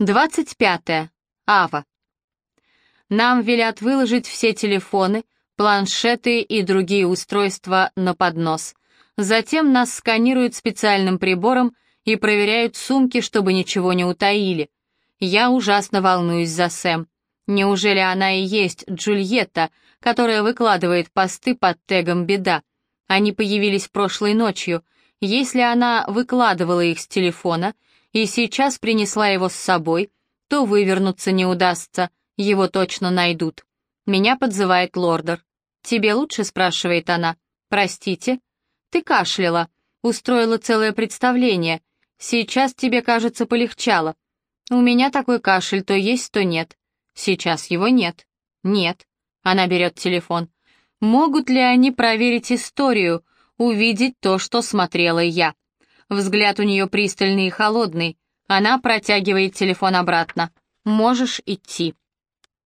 25. Ава. Нам велят выложить все телефоны, планшеты и другие устройства на поднос. Затем нас сканируют специальным прибором и проверяют сумки, чтобы ничего не утаили. Я ужасно волнуюсь за Сэм. Неужели она и есть Джульетта, которая выкладывает посты под тегом «Беда»? Они появились прошлой ночью. Если она выкладывала их с телефона и сейчас принесла его с собой, то вывернуться не удастся, его точно найдут. Меня подзывает лордер. «Тебе лучше?» — спрашивает она. «Простите?» «Ты кашляла. Устроила целое представление. Сейчас тебе, кажется, полегчало. У меня такой кашель то есть, то нет. Сейчас его нет. Нет. Она берет телефон. Могут ли они проверить историю, увидеть то, что смотрела я? Взгляд у нее пристальный и холодный. Она протягивает телефон обратно. Можешь идти.